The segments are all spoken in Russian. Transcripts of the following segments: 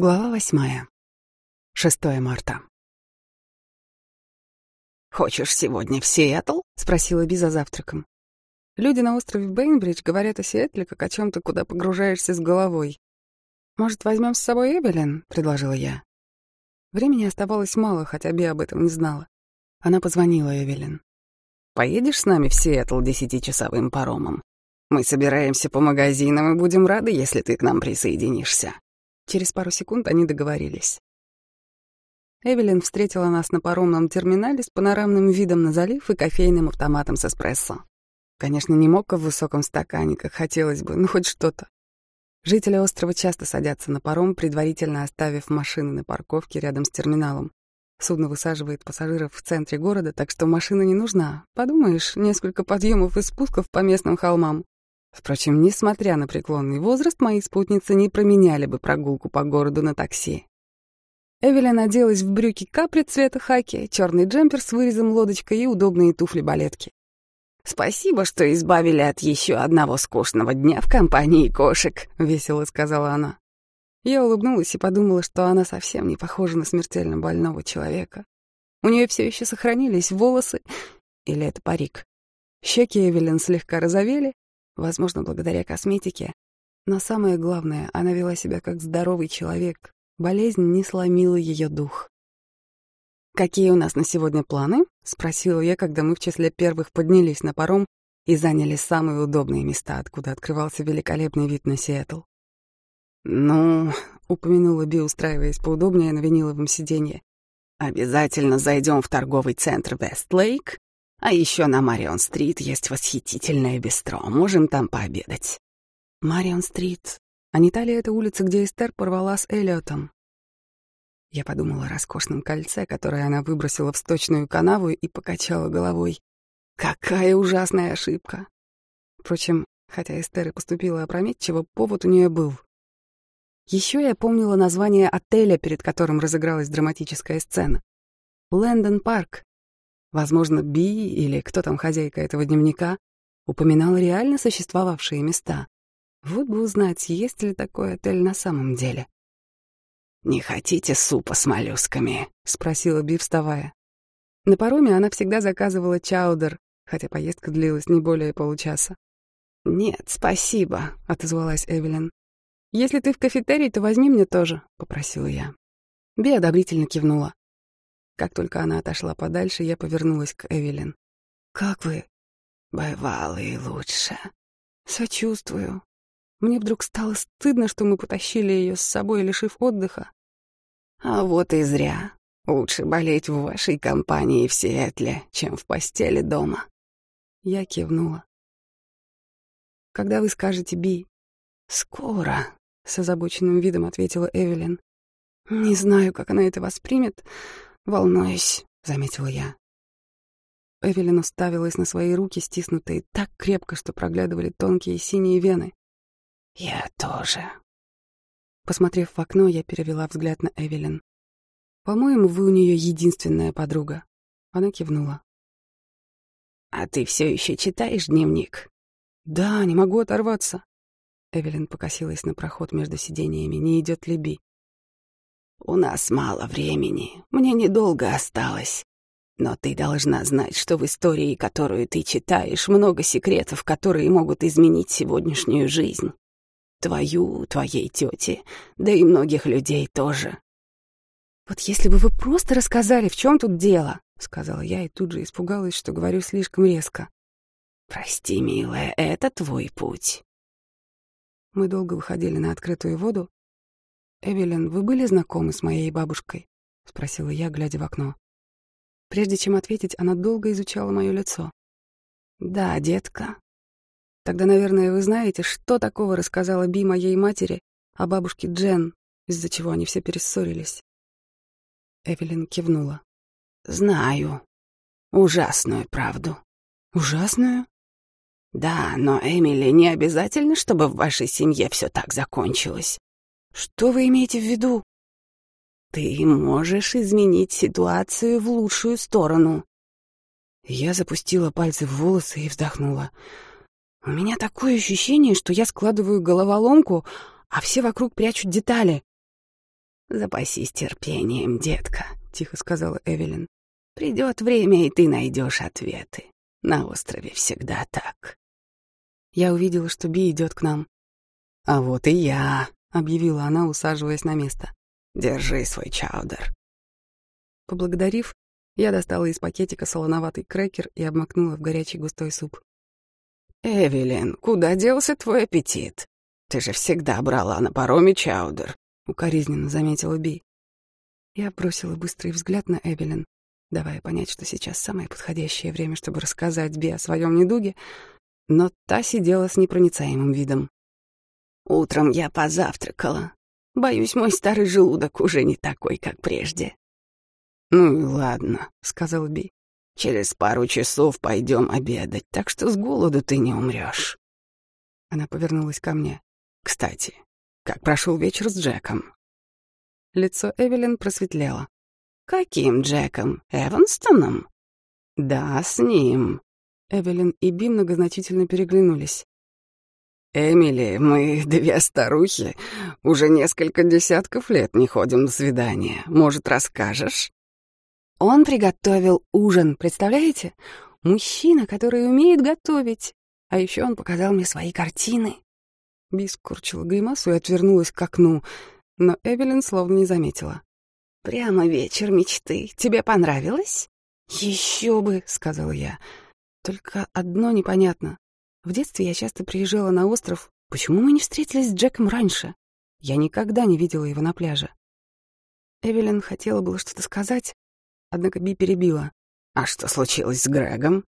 Глава восьмая. 6 марта. «Хочешь сегодня в Сиэтл?» — спросила Би за завтраком. Люди на острове Бейнбридж говорят о Сиэтле как о чем то куда погружаешься с головой. «Может, возьмем с собой Эвелин?» — предложила я. Времени оставалось мало, хотя Би об этом не знала. Она позвонила Эвелин. «Поедешь с нами в Сиэтл десятичасовым паромом? Мы собираемся по магазинам и будем рады, если ты к нам присоединишься». Через пару секунд они договорились. Эвелин встретила нас на паромном терминале с панорамным видом на залив и кофейным автоматом с эспрессо. Конечно, не мока в высоком стакане, как хотелось бы, но хоть что-то. Жители острова часто садятся на паром, предварительно оставив машины на парковке рядом с терминалом. Судно высаживает пассажиров в центре города, так что машина не нужна. Подумаешь, несколько подъемов и спусков по местным холмам. Впрочем, несмотря на преклонный возраст, мои спутницы не променяли бы прогулку по городу на такси. Эвелин оделась в брюки капри цвета хаки, черный джемпер с вырезом лодочкой и удобные туфли-балетки. «Спасибо, что избавили от еще одного скучного дня в компании кошек», — весело сказала она. Я улыбнулась и подумала, что она совсем не похожа на смертельно больного человека. У нее все еще сохранились волосы, или это парик. Щеки Эвелин слегка розовели, возможно, благодаря косметике. Но самое главное, она вела себя как здоровый человек. Болезнь не сломила ее дух. «Какие у нас на сегодня планы?» — спросила я, когда мы в числе первых поднялись на паром и заняли самые удобные места, откуда открывался великолепный вид на Сиэтл. «Ну...» — упомянула Би, устраиваясь поудобнее на виниловом сиденье. «Обязательно зайдем в торговый центр Вестлейк а еще на Марион-стрит есть восхитительное бистро. Можем там пообедать. Марион-стрит. А не та ли это улица, где Эстер порвала с Эллиотом? Я подумала о роскошном кольце, которое она выбросила в сточную канаву и покачала головой. Какая ужасная ошибка. Впрочем, хотя Эстер и поступила опрометчиво, повод у нее был. Еще я помнила название отеля, перед которым разыгралась драматическая сцена. Лэндон Парк, Возможно, Би или кто там хозяйка этого дневника упоминал реально существовавшие места. Вот бы узнать, есть ли такой отель на самом деле. «Не хотите супа с моллюсками?» — спросила Би, вставая. На пароме она всегда заказывала чаудер, хотя поездка длилась не более получаса. «Нет, спасибо», — отозвалась Эвелин. «Если ты в кафетерий, то возьми мне тоже», — попросила я. Би одобрительно кивнула. Как только она отошла подальше, я повернулась к Эвелин. «Как вы?» «Бывало и лучше». «Сочувствую. Мне вдруг стало стыдно, что мы потащили ее с собой, лишив отдыха». «А вот и зря. Лучше болеть в вашей компании в Сиэтле, чем в постели дома». Я кивнула. «Когда вы скажете Би?» «Скоро», — с озабоченным видом ответила Эвелин. «Не знаю, как она это воспримет, «Волнуюсь», — заметила я. Эвелин уставилась на свои руки, стиснутые так крепко, что проглядывали тонкие синие вены. «Я тоже». Посмотрев в окно, я перевела взгляд на Эвелин. «По-моему, вы у нее единственная подруга». Она кивнула. «А ты все еще читаешь дневник?» «Да, не могу оторваться». Эвелин покосилась на проход между сидениями, не идет ли Би. «У нас мало времени, мне недолго осталось. Но ты должна знать, что в истории, которую ты читаешь, много секретов, которые могут изменить сегодняшнюю жизнь. Твою, твоей тети, да и многих людей тоже». «Вот если бы вы просто рассказали, в чем тут дело», — сказала я и тут же испугалась, что говорю слишком резко. «Прости, милая, это твой путь». Мы долго выходили на открытую воду, «Эвелин, вы были знакомы с моей бабушкой?» — спросила я, глядя в окно. Прежде чем ответить, она долго изучала мое лицо. «Да, детка». «Тогда, наверное, вы знаете, что такого рассказала Би моей матери о бабушке Джен, из-за чего они все перессорились?» Эвелин кивнула. «Знаю. Ужасную правду». «Ужасную?» «Да, но, Эмили, не обязательно, чтобы в вашей семье все так закончилось. Что вы имеете в виду? Ты можешь изменить ситуацию в лучшую сторону. Я запустила пальцы в волосы и вздохнула. У меня такое ощущение, что я складываю головоломку, а все вокруг прячут детали. «Запасись терпением, детка», — тихо сказала Эвелин. «Придет время, и ты найдешь ответы. На острове всегда так». Я увидела, что Би идет к нам. «А вот и я», — объявила она, усаживаясь на место. «Держи свой чаудер». Поблагодарив, я достала из пакетика солоноватый крекер и обмакнула в горячий густой суп. «Эвелин, куда делся твой аппетит? Ты же всегда брала на пароме чаудер», — укоризненно заметила Би. Я бросила быстрый взгляд на Эвелин, давая понять, что сейчас самое подходящее время, чтобы рассказать Би о своем недуге, но та сидела с непроницаемым видом. «Утром я позавтракала. Боюсь, мой старый желудок уже не такой, как прежде». «Ну и ладно», — сказал Би. Через пару часов пойдем обедать, так что с голоду ты не умрешь. Она повернулась ко мне. Кстати, как прошел вечер с Джеком? Лицо Эвелин просветлело. Каким Джеком? Эванстоном? Да, с ним. Эвелин и Би многозначительно переглянулись. «Эмили, мы две старухи, уже несколько десятков лет не ходим на свидания. Может, расскажешь?» Он приготовил ужин, представляете? Мужчина, который умеет готовить. А еще он показал мне свои картины. Би скорчила гримасу и отвернулась к окну, но Эвелин словно не заметила. «Прямо вечер мечты. Тебе понравилось?» «Еще бы», — сказала я. «Только одно непонятно. В детстве я часто приезжала на остров. Почему мы не встретились с Джеком раньше? Я никогда не видела его на пляже». Эвелин хотела было что-то сказать, Однако Би перебила. «А что случилось с Грегом?»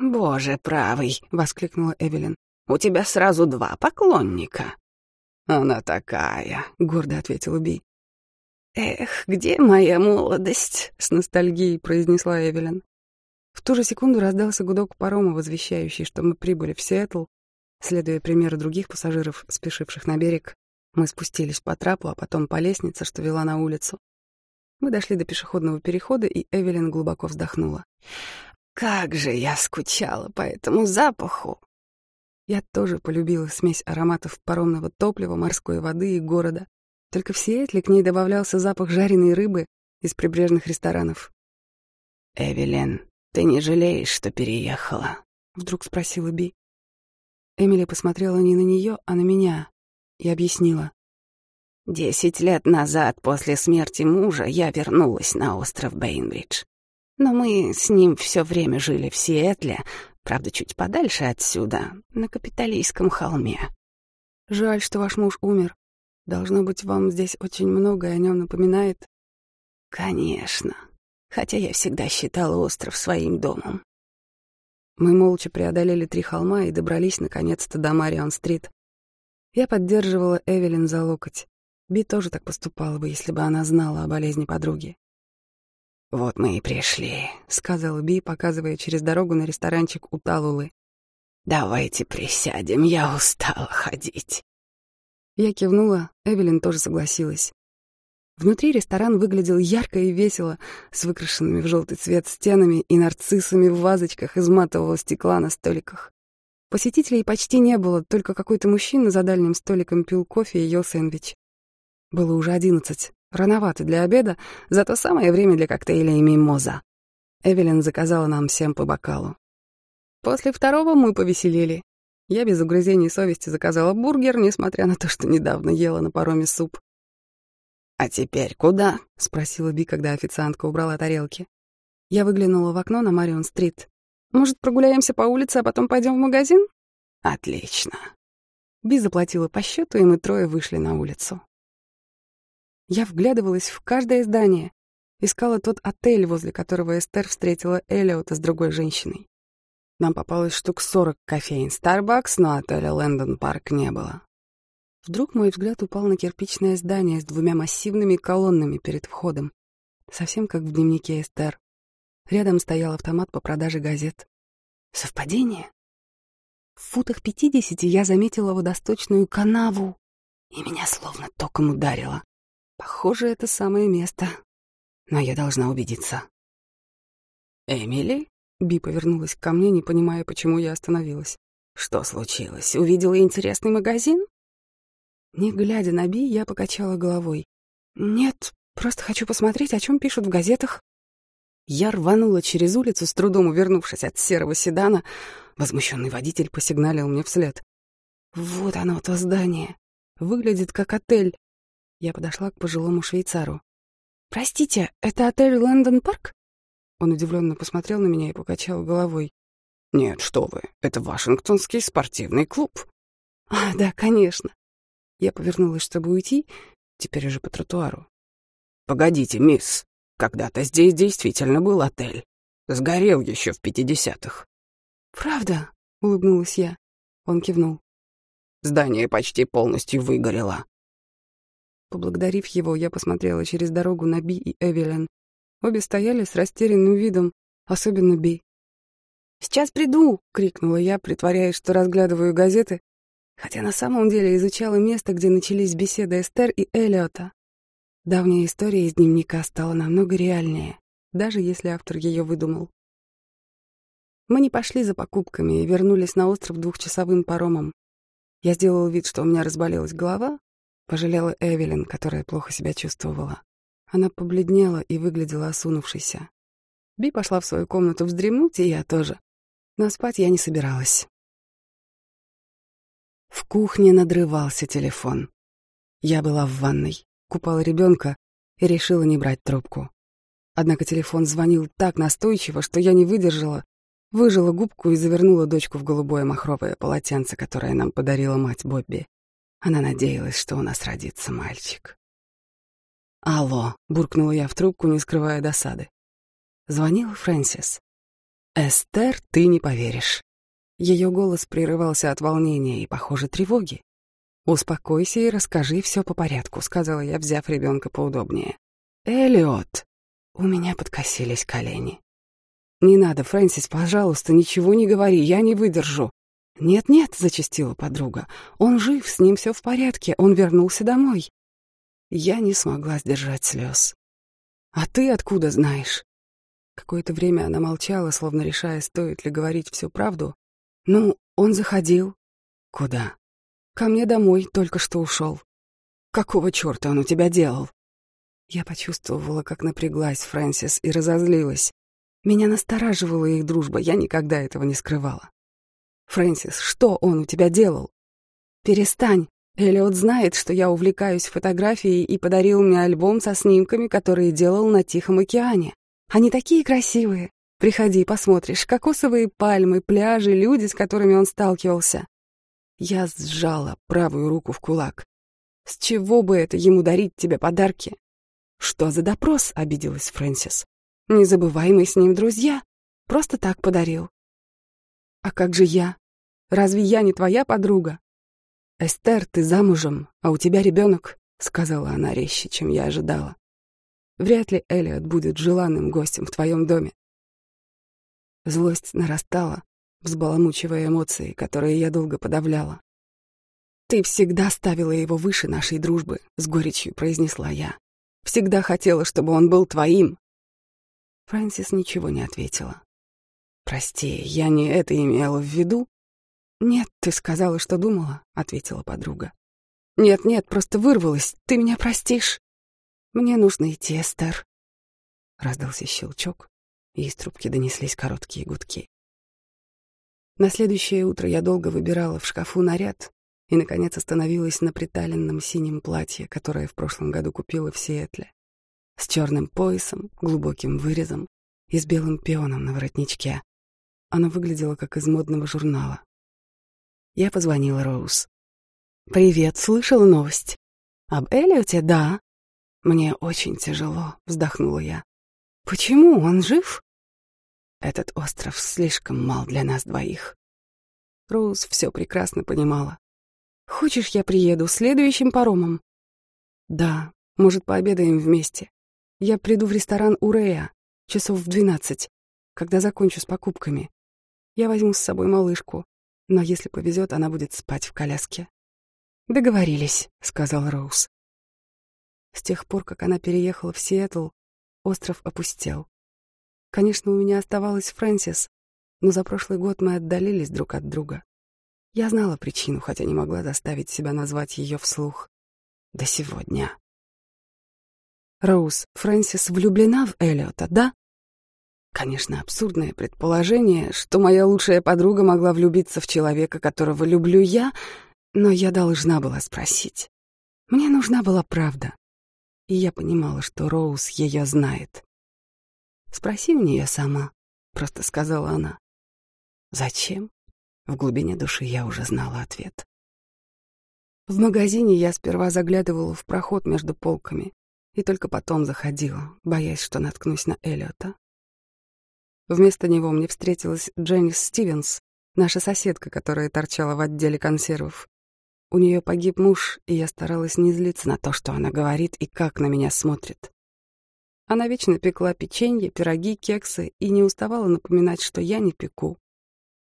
«Боже правый!» — воскликнула Эвелин. «У тебя сразу два поклонника». «Она такая», — гордо ответила Би. «Эх, где моя молодость?» — с ностальгией произнесла Эвелин. В ту же секунду раздался гудок парома, возвещающий, что мы прибыли в Сиэтл. Следуя примеру других пассажиров, спешивших на берег, мы спустились по трапу, а потом по лестнице, что вела на улицу. Мы дошли до пешеходного перехода, и Эвелин глубоко вздохнула. «Как же я скучала по этому запаху!» Я тоже полюбила смесь ароматов паромного топлива, морской воды и города. Только в Сиэтле к ней добавлялся запах жареной рыбы из прибрежных ресторанов. «Эвелин, ты не жалеешь, что переехала?» — вдруг спросила Би. Эмили посмотрела не на нее, а на меня и объяснила. Десять лет назад, после смерти мужа, я вернулась на остров Бейнбридж. Но мы с ним все время жили в Сиэтле, правда, чуть подальше отсюда, на капиталистском холме. Жаль, что ваш муж умер. Должно быть, вам здесь очень многое о нем напоминает. Конечно. Хотя я всегда считала остров своим домом. Мы молча преодолели три холма и добрались наконец-то до Марион-стрит. Я поддерживала Эвелин за локоть. Би тоже так поступала бы, если бы она знала о болезни подруги. «Вот мы и пришли», — сказала Би, показывая через дорогу на ресторанчик у Талулы. «Давайте присядем, я устала ходить». Я кивнула, Эвелин тоже согласилась. Внутри ресторан выглядел ярко и весело, с выкрашенными в желтый цвет стенами и нарциссами в вазочках из матового стекла на столиках. Посетителей почти не было, только какой-то мужчина за дальним столиком пил кофе и ел сэндвич. Было уже одиннадцать. Рановато для обеда, зато самое время для коктейля и мимоза. Эвелин заказала нам всем по бокалу. После второго мы повеселели. Я без угрызений совести заказала бургер, несмотря на то, что недавно ела на пароме суп. «А теперь куда?» — спросила Би, когда официантка убрала тарелки. Я выглянула в окно на Марион-стрит. «Может, прогуляемся по улице, а потом пойдем в магазин?» «Отлично». Би заплатила по счету, и мы трое вышли на улицу. Я вглядывалась в каждое здание, искала тот отель, возле которого Эстер встретила Эллиота с другой женщиной. Нам попалось штук сорок кофеин Starbucks, но отеля Лэндон Парк не было. Вдруг мой взгляд упал на кирпичное здание с двумя массивными колоннами перед входом, совсем как в дневнике Эстер. Рядом стоял автомат по продаже газет. Совпадение? В футах пятидесяти я заметила водосточную канаву, и меня словно током ударило. Похоже, это самое место. Но я должна убедиться. «Эмили?» Би повернулась ко мне, не понимая, почему я остановилась. «Что случилось? Увидела интересный магазин?» Не глядя на Би, я покачала головой. Нет, просто хочу посмотреть, о чем пишут в газетах. Я рванула через улицу, с трудом увернувшись от серого седана. Возмущенный водитель посигналил мне вслед. Вот оно, то здание. Выглядит как отель. Я подошла к пожилому швейцару. «Простите, это отель Лэндон Парк?» Он удивленно посмотрел на меня и покачал головой. «Нет, что вы, это Вашингтонский спортивный клуб». «А, да, конечно». Я повернулась, чтобы уйти, теперь уже по тротуару. «Погодите, мисс, когда-то здесь действительно был отель. Сгорел еще в пятидесятых». «Правда?» — улыбнулась я. Он кивнул. «Здание почти полностью выгорело». Поблагодарив его, я посмотрела через дорогу на Би и Эвелин. Обе стояли с растерянным видом, особенно Би. «Сейчас приду!» — крикнула я, притворяясь, что разглядываю газеты, хотя на самом деле изучала место, где начались беседы Эстер и Эллиота. Давняя история из дневника стала намного реальнее, даже если автор ее выдумал. Мы не пошли за покупками и вернулись на остров двухчасовым паромом. Я сделала вид, что у меня разболелась голова, пожалела Эвелин, которая плохо себя чувствовала. Она побледнела и выглядела осунувшейся. Би пошла в свою комнату вздремнуть, и я тоже. Но спать я не собиралась. В кухне надрывался телефон. Я была в ванной купала ребенка и решила не брать трубку. Однако телефон звонил так настойчиво, что я не выдержала, выжила губку и завернула дочку в голубое махровое полотенце, которое нам подарила мать Бобби. Она надеялась, что у нас родится мальчик. «Алло», — буркнула я в трубку, не скрывая досады. Звонил Фрэнсис. «Эстер, ты не поверишь». Ее голос прерывался от волнения и, похоже, тревоги. «Успокойся и расскажи все по порядку», — сказала я, взяв ребенка поудобнее. «Эллиот!» У меня подкосились колени. «Не надо, Фрэнсис, пожалуйста, ничего не говори, я не выдержу». «Нет-нет», — зачастила подруга, — «он жив, с ним все в порядке, он вернулся домой». Я не смогла сдержать слез. «А ты откуда знаешь?» Какое-то время она молчала, словно решая, стоит ли говорить всю правду. «Ну, он заходил». «Куда?» Ко мне домой только что ушел. Какого черта он у тебя делал? Я почувствовала, как напряглась Фрэнсис и разозлилась. Меня настораживала их дружба, я никогда этого не скрывала. «Фрэнсис, что он у тебя делал?» «Перестань. Эллиот знает, что я увлекаюсь фотографией и подарил мне альбом со снимками, которые делал на Тихом океане. Они такие красивые. Приходи, посмотришь. Кокосовые пальмы, пляжи, люди, с которыми он сталкивался. Я сжала правую руку в кулак. С чего бы это ему дарить тебе подарки? Что за допрос, обиделась Фрэнсис. Не забывай, с ним друзья. Просто так подарил. А как же я? Разве я не твоя подруга? Эстер, ты замужем, а у тебя ребенок, сказала она резче, чем я ожидала. Вряд ли Элиот будет желанным гостем в твоем доме. Злость нарастала, взбаламучивая эмоции, которые я долго подавляла. «Ты всегда ставила его выше нашей дружбы», — с горечью произнесла я. «Всегда хотела, чтобы он был твоим». Фрэнсис ничего не ответила. «Прости, я не это имела в виду». «Нет, ты сказала, что думала», — ответила подруга. «Нет-нет, просто вырвалась. Ты меня простишь?» «Мне нужно идти, Эстер». Раздался щелчок, и из трубки донеслись короткие гудки. На следующее утро я долго выбирала в шкафу наряд и, наконец, остановилась на приталенном синем платье, которое в прошлом году купила в Сиэтле, с черным поясом, глубоким вырезом и с белым пионом на воротничке. Оно выглядело как из модного журнала. Я позвонила Роуз. «Привет, слышала новость?» «Об Эллиоте, да». «Мне очень тяжело», — вздохнула я. «Почему? Он жив?» Этот остров слишком мал для нас двоих. Роуз все прекрасно понимала. «Хочешь, я приеду следующим паромом?» «Да, может, пообедаем вместе. Я приду в ресторан Урея часов в двенадцать, когда закончу с покупками. Я возьму с собой малышку, но если повезет, она будет спать в коляске». «Договорились», — сказал Роуз. С тех пор, как она переехала в Сиэтл, остров опустел. Конечно, у меня оставалась Фрэнсис, но за прошлый год мы отдалились друг от друга. Я знала причину, хотя не могла заставить себя назвать ее вслух. До сегодня. Роуз, Фрэнсис влюблена в Эллиота, да? Конечно, абсурдное предположение, что моя лучшая подруга могла влюбиться в человека, которого люблю я, но я должна была спросить. Мне нужна была правда. И я понимала, что Роуз ее знает. «Спроси у нее сама», — просто сказала она. «Зачем?» В глубине души я уже знала ответ. В магазине я сперва заглядывала в проход между полками и только потом заходила, боясь, что наткнусь на Эллиота. Вместо него мне встретилась Дженнис Стивенс, наша соседка, которая торчала в отделе консервов. У нее погиб муж, и я старалась не злиться на то, что она говорит и как на меня смотрит. Она вечно пекла печенье, пироги, кексы и не уставала напоминать, что я не пеку.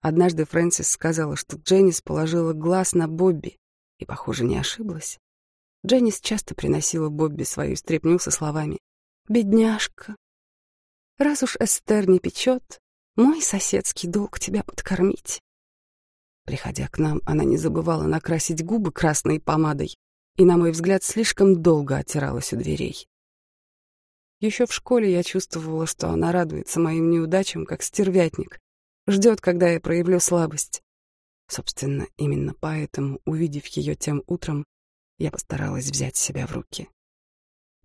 Однажды Фрэнсис сказала, что Дженнис положила глаз на Бобби, и, похоже, не ошиблась. Дженнис часто приносила Бобби свою стряпню со словами «Бедняжка, Раз уж Эстер не печет, мой соседский долг тебя подкормить. Приходя к нам, она не забывала накрасить губы красной помадой и, на мой взгляд, слишком долго оттиралась у дверей. Еще в школе я чувствовала, что она радуется моим неудачам, как стервятник, ждет, когда я проявлю слабость. Собственно, именно поэтому, увидев ее тем утром, я постаралась взять себя в руки.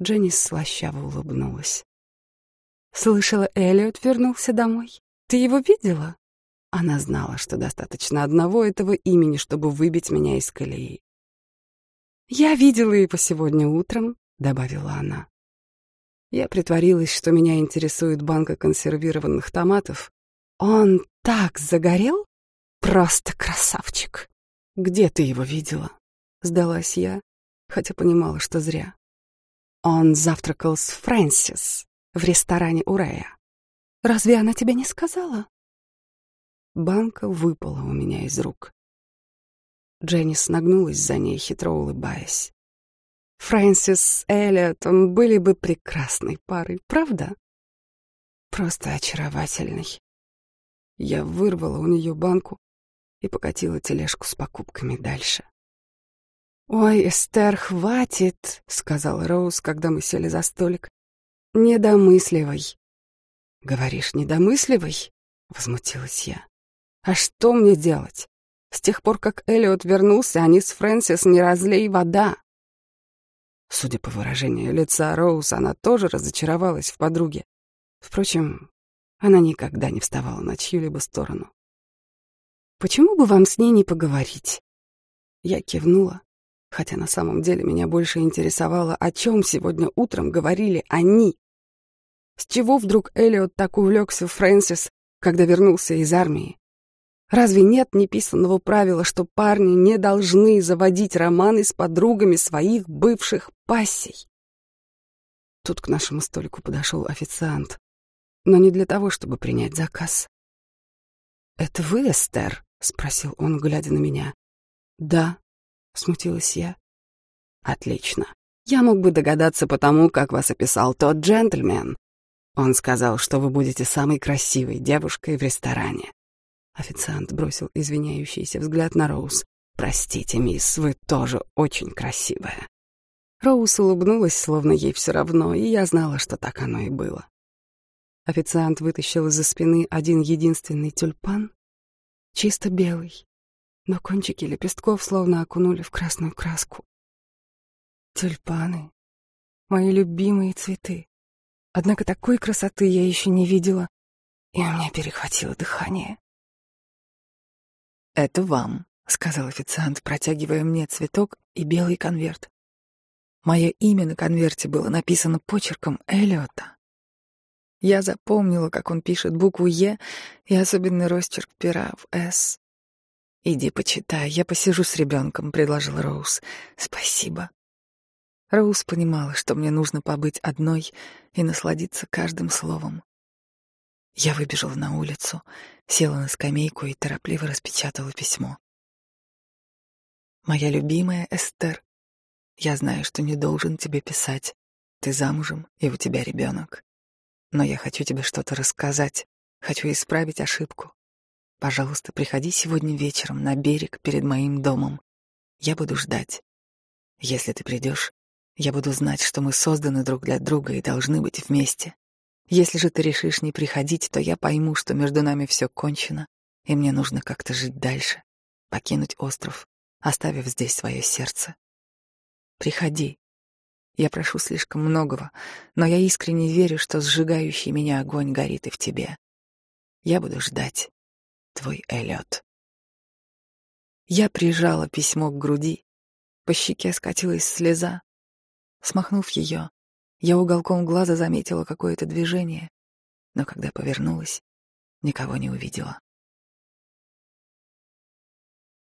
Дженнис слащаво улыбнулась. Слышала, Элliot вернулся домой. Ты его видела? Она знала, что достаточно одного этого имени, чтобы выбить меня из колеи. «Я видела его сегодня утром», — добавила она. Я притворилась, что меня интересует банка консервированных томатов. «Он так загорел? Просто красавчик!» «Где ты его видела?» — сдалась я, хотя понимала, что зря. «Он завтракал с Фрэнсис», в ресторане у. Разве она тебе не сказала? Банка выпала у меня из рук. Дженни нагнулась за ней, хитро улыбаясь. Фрэнсис с Эллиотом были бы прекрасной парой, правда? Просто очаровательной. Я вырвала у нее банку и покатила тележку с покупками дальше. «Ой, Эстер, хватит», — сказала Роуз, когда мы сели за столик. «Недомысливай». «Говоришь, недомысливай?» — возмутилась я. «А что мне делать? С тех пор, как Эллиот вернулся, они с Фрэнсис не разлей вода». Судя по выражению лица Роуз, она тоже разочаровалась в подруге. Впрочем, она никогда не вставала на чью-либо сторону. «Почему бы вам с ней не поговорить?» Я кивнула, хотя на самом деле меня больше интересовало, о чем сегодня утром говорили они. С чего вдруг Эллиот так увлекся Фрэнсис, когда вернулся из армии? Разве нет неписанного правила, что парни не должны заводить романы с подругами своих бывших пассий? Тут к нашему столику подошел официант, но не для того, чтобы принять заказ. «Это вы, Эстер?» — спросил он, глядя на меня. «Да», — смутилась я. «Отлично. Я мог бы догадаться по тому, как вас описал тот джентльмен. Он сказал, что вы будете самой красивой девушкой в ресторане. Официант бросил извиняющийся взгляд на Роуз. «Простите, мисс, вы тоже очень красивая». Роуз улыбнулась, словно ей все равно, и я знала, что так оно и было. Официант вытащил из-за спины один единственный тюльпан, чисто белый, но кончики лепестков словно окунули в красную краску. Тюльпаны — мои любимые цветы. Однако такой красоты я еще не видела, и у меня перехватило дыхание. «Это вам», — сказал официант, протягивая мне цветок и белый конверт. Мое имя на конверте было написано почерком Эллиота. Я запомнила, как он пишет букву «Е» и особенный росчерк пера в «С». «Иди почитай, я посижу с ребенком», — предложил Роуз. «Спасибо». Роуз понимала, что мне нужно побыть одной и насладиться каждым словом. Я выбежала на улицу, села на скамейку и торопливо распечатала письмо. «Моя любимая Эстер, я знаю, что не должен тебе писать. Ты замужем, и у тебя ребенок. Но я хочу тебе что-то рассказать, хочу исправить ошибку. Пожалуйста, приходи сегодня вечером на берег перед моим домом. Я буду ждать. Если ты придешь, Я буду знать, что мы созданы друг для друга и должны быть вместе. Если же ты решишь не приходить, то я пойму, что между нами все кончено, и мне нужно как-то жить дальше, покинуть остров, оставив здесь свое сердце. Приходи. Я прошу слишком многого, но я искренне верю, что сжигающий меня огонь горит и в тебе. Я буду ждать. Твой Эллиот. Я прижала письмо к груди. По щеке скатилась слеза. Смахнув ее, я уголком глаза заметила какое-то движение, но когда повернулась, никого не увидела.